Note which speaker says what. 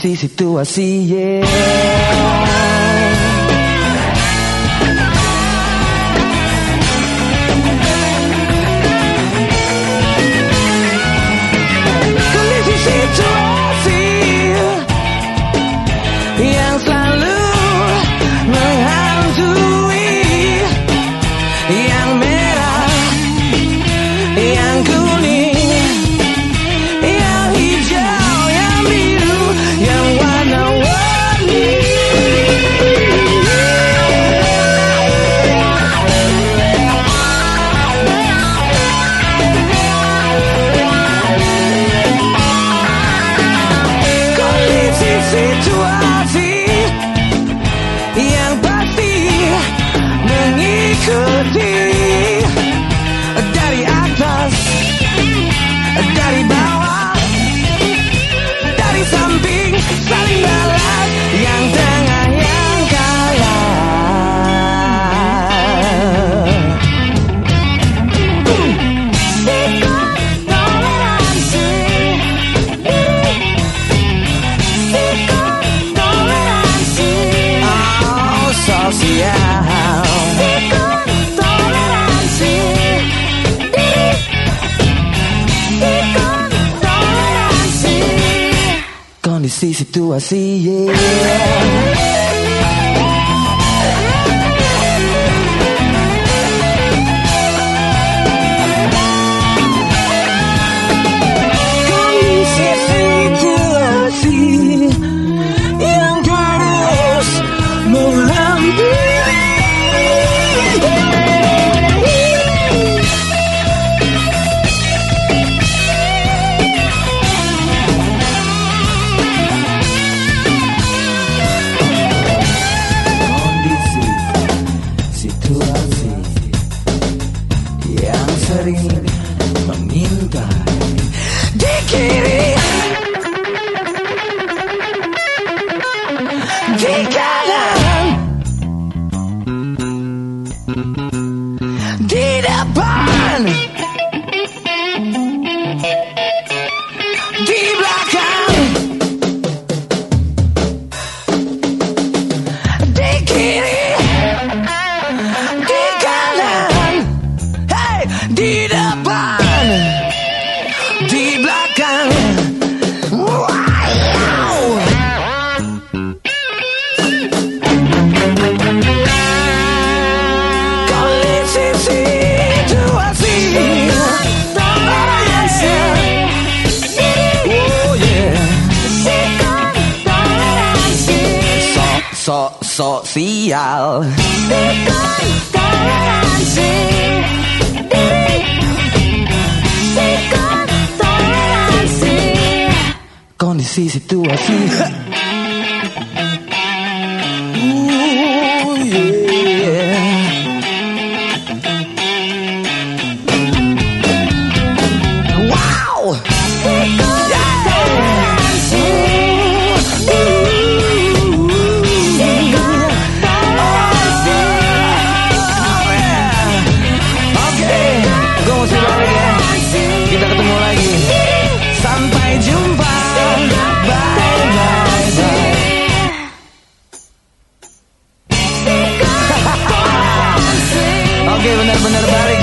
Speaker 1: sí, si sí, tú así, yeah. see only sees it through yeah. sering meminta dikirim kiri di kanan di depan so, social. Com
Speaker 2: tolerância. Bitcoin, tolerância.
Speaker 1: Condicize tu Another body.